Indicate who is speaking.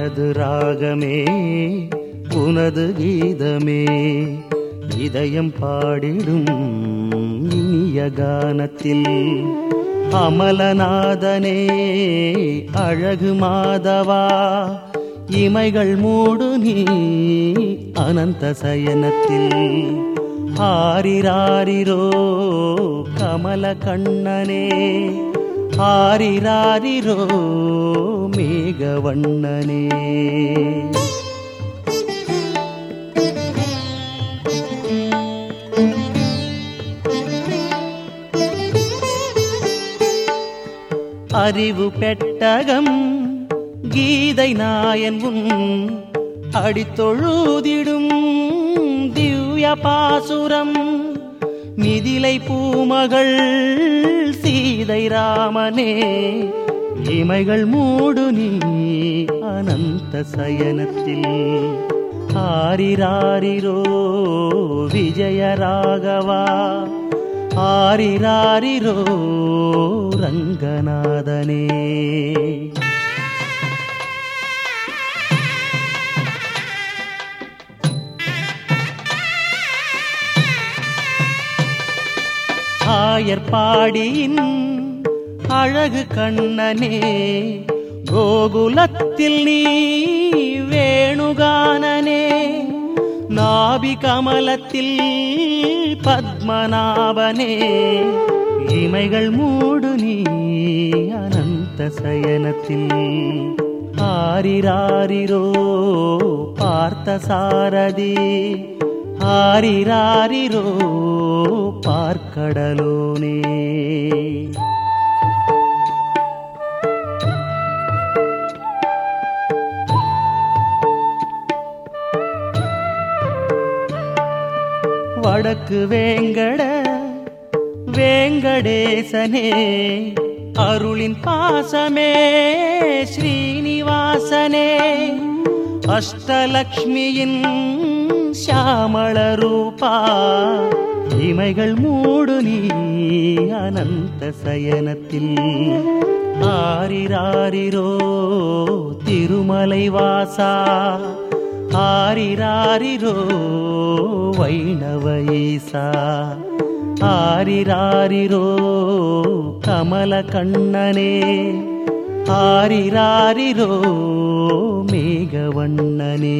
Speaker 1: எனது ராகமே உனது கீதமே. இதயம் பாடிடும் இனிய கானத்தில். அமலநாதனே அழகு மாதவா இமைகள் மூடு நீ அனந்த சயனத்தில். ஆரிராரிரோ கமல கண்ணனே ஆரிராரிரோ மேகவண்ணனே அறிவு பெட்டகம் கீதை நாயன் உன் அடித்தொழுதிடும் திவ்ய பாசுரம் மிதிலை பூமகள் சீதை ராமனே இமைகள் மூடு நீ அனந்த சயனத்தில். ஆரிராரிரோ விஜய ராகவா ஆரிராரிரோ ரங்கநாதனே. ஆயர் பாடியின் அழகு கண்ணனே கோகுலத்தில் நீ வேணுகானனே. நாபி கமலத்தில் பத்மநாபனே இமைகள் மூடு நீ அனந்த சயனத்தில். ஆரிராரிரோ பார்த்த சாரதி ஆரிராரிரோ பார்க்கடலோனே. வடக்கு வேங்கட வேங்கடேசனே அருளின் பாசமே ஸ்ரீனிவாசனே. அஷ்டலக்ஷ்மியின் ஷாமள ரூபா இமைகள் மூடு நீ அனந்த சயனத்தில். ஆரிராரிரோ திருமலை வாசா ஆரிராரிரோ வைணவ ஈசா ஆரிராரிரோ கமல கண்ணனே ஆரிராரிரோ மேகவண்ணனே